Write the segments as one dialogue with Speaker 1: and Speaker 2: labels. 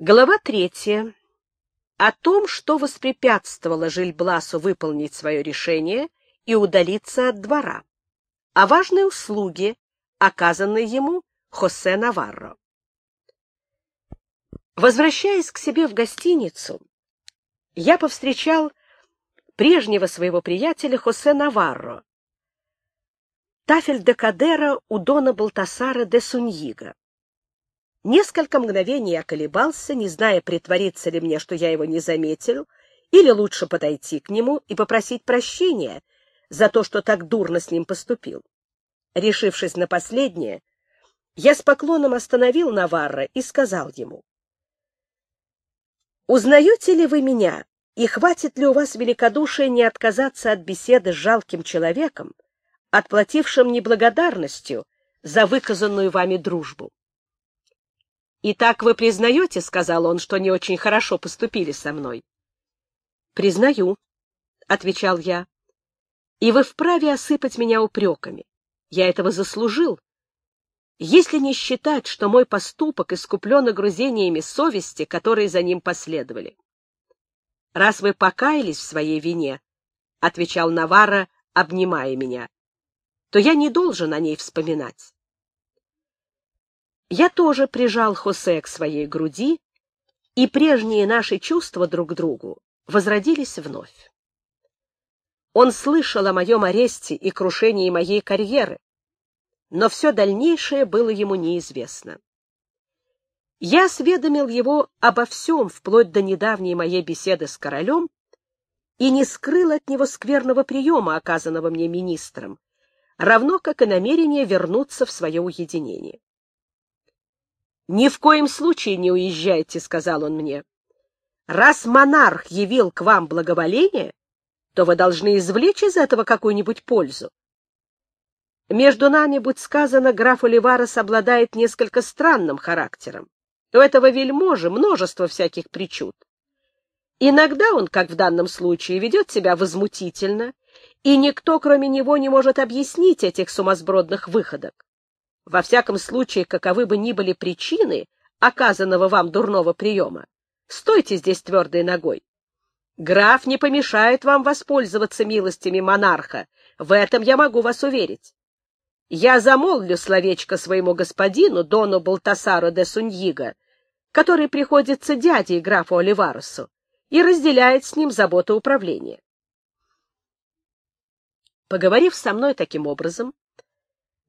Speaker 1: Глава третья. О том, что воспрепятствовало Жильбласу выполнить свое решение и удалиться от двора. О важной услуге, оказанной ему Хосе Наварро. Возвращаясь к себе в гостиницу, я повстречал прежнего своего приятеля Хосе Наварро, тафель де Кадера у Дона Балтасара де Суньига. Несколько мгновений я колебался, не зная, притвориться ли мне, что я его не заметил, или лучше подойти к нему и попросить прощения за то, что так дурно с ним поступил. Решившись на последнее, я с поклоном остановил Наварра и сказал ему, «Узнаете ли вы меня, и хватит ли у вас великодушия не отказаться от беседы с жалким человеком, отплатившим неблагодарностью за выказанную вами дружбу?» «Итак, вы признаете, — сказал он, — что не очень хорошо поступили со мной?» «Признаю», — отвечал я, — «и вы вправе осыпать меня упреками. Я этого заслужил. Если не считать, что мой поступок искуплен огрузениями совести, которые за ним последовали». «Раз вы покаялись в своей вине», — отвечал Навара, обнимая меня, — «то я не должен о ней вспоминать». Я тоже прижал Хосе к своей груди, и прежние наши чувства друг к другу возродились вновь. Он слышал о моем аресте и крушении моей карьеры, но все дальнейшее было ему неизвестно. Я осведомил его обо всем, вплоть до недавней моей беседы с королем, и не скрыл от него скверного приема, оказанного мне министром, равно как и намерение вернуться в свое уединение. «Ни в коем случае не уезжайте», — сказал он мне. «Раз монарх явил к вам благоволение, то вы должны извлечь из этого какую-нибудь пользу. Между нами, будь сказано, граф Оливарес обладает несколько странным характером. У этого вельможи множество всяких причуд. Иногда он, как в данном случае, ведет себя возмутительно, и никто, кроме него, не может объяснить этих сумасбродных выходок. Во всяком случае, каковы бы ни были причины оказанного вам дурного приема, стойте здесь твердой ногой. Граф не помешает вам воспользоваться милостями монарха, в этом я могу вас уверить. Я замолвлю словечко своему господину, дону Балтасару де Суньига, который приходится дядей графу Оливарусу и разделяет с ним заботу управления. Поговорив со мной таким образом,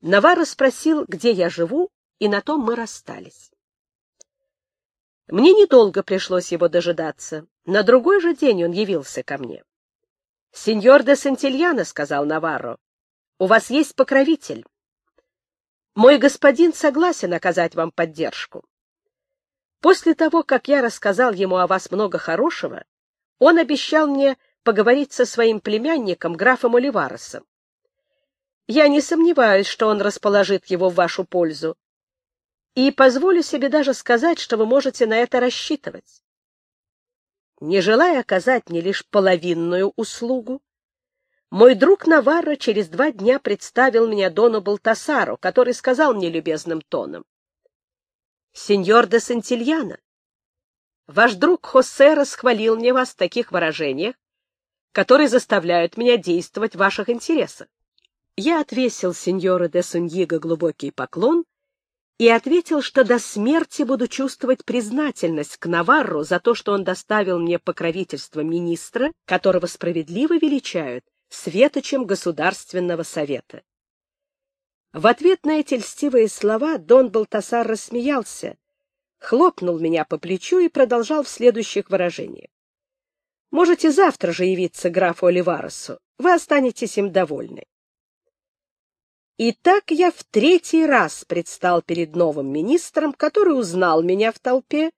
Speaker 1: Наварро спросил, где я живу, и на том мы расстались. Мне недолго пришлось его дожидаться. На другой же день он явился ко мне. — Сеньор де Сантильяно, — сказал Наварро, — у вас есть покровитель. Мой господин согласен оказать вам поддержку. После того, как я рассказал ему о вас много хорошего, он обещал мне поговорить со своим племянником, графом Оливаресом. Я не сомневаюсь, что он расположит его в вашу пользу. И позволю себе даже сказать, что вы можете на это рассчитывать. Не желая оказать мне лишь половинную услугу, мой друг Наварро через два дня представил меня Дону Балтасару, который сказал мне любезным тоном. — Сеньор де Сантильяно, ваш друг Хосе расхвалил мне вас в таких выражениях, которые заставляют меня действовать в ваших интересах. Я отвесил сеньора де Суньиго глубокий поклон и ответил, что до смерти буду чувствовать признательность к Наварру за то, что он доставил мне покровительство министра, которого справедливо величают светочем Государственного совета. В ответ на эти льстивые слова Дон Балтасар рассмеялся, хлопнул меня по плечу и продолжал в следующих выражениях. «Можете завтра же явиться графу Оливаресу, вы останетесь им довольны». И так я в третий раз предстал перед новым министром, который узнал меня в толпе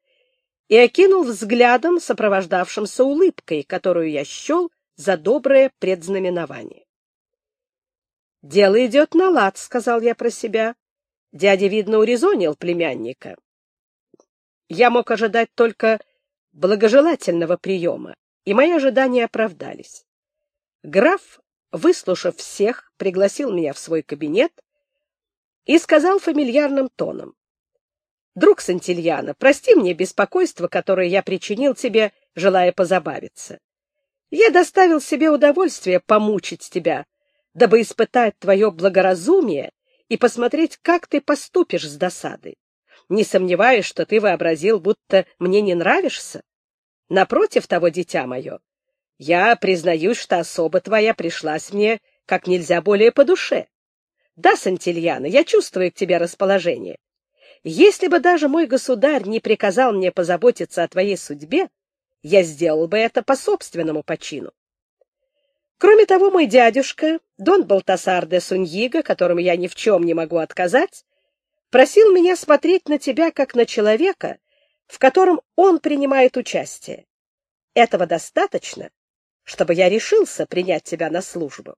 Speaker 1: и окинул взглядом, сопровождавшимся улыбкой, которую я счел за доброе предзнаменование. «Дело идет на лад», — сказал я про себя. Дядя, видно, урезонил племянника. Я мог ожидать только благожелательного приема, и мои ожидания оправдались. Граф выслушав всех, пригласил меня в свой кабинет и сказал фамильярным тоном. Друг Сантильяна, прости мне беспокойство, которое я причинил тебе, желая позабавиться. Я доставил себе удовольствие помучить тебя, дабы испытать твое благоразумие и посмотреть, как ты поступишь с досадой. Не сомневаюсь, что ты вообразил, будто мне не нравишься. Напротив того, дитя мое, я признаюсь, что особа твоя пришлась мне как нельзя более по душе. Да, Сантильяна, я чувствую к тебе расположение. Если бы даже мой государь не приказал мне позаботиться о твоей судьбе, я сделал бы это по собственному почину. Кроме того, мой дядюшка, Дон Балтасар де Суньига, которому я ни в чем не могу отказать, просил меня смотреть на тебя как на человека, в котором он принимает участие. Этого достаточно, чтобы я решился принять тебя на службу.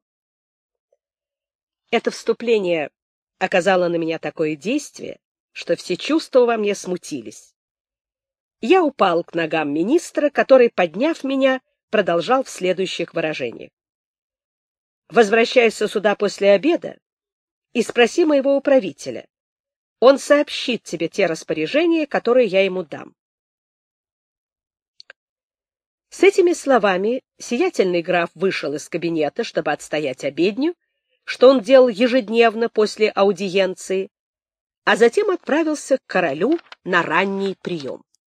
Speaker 1: Это вступление оказало на меня такое действие, что все чувства во мне смутились. Я упал к ногам министра, который, подняв меня, продолжал в следующих выражениях. Возвращайся сюда после обеда и спроси моего управителя. Он сообщит тебе те распоряжения, которые я ему дам. С этими словами сиятельный граф вышел из кабинета, чтобы отстоять обедню, что он делал ежедневно после аудиенции, а затем отправился к королю на ранний прием.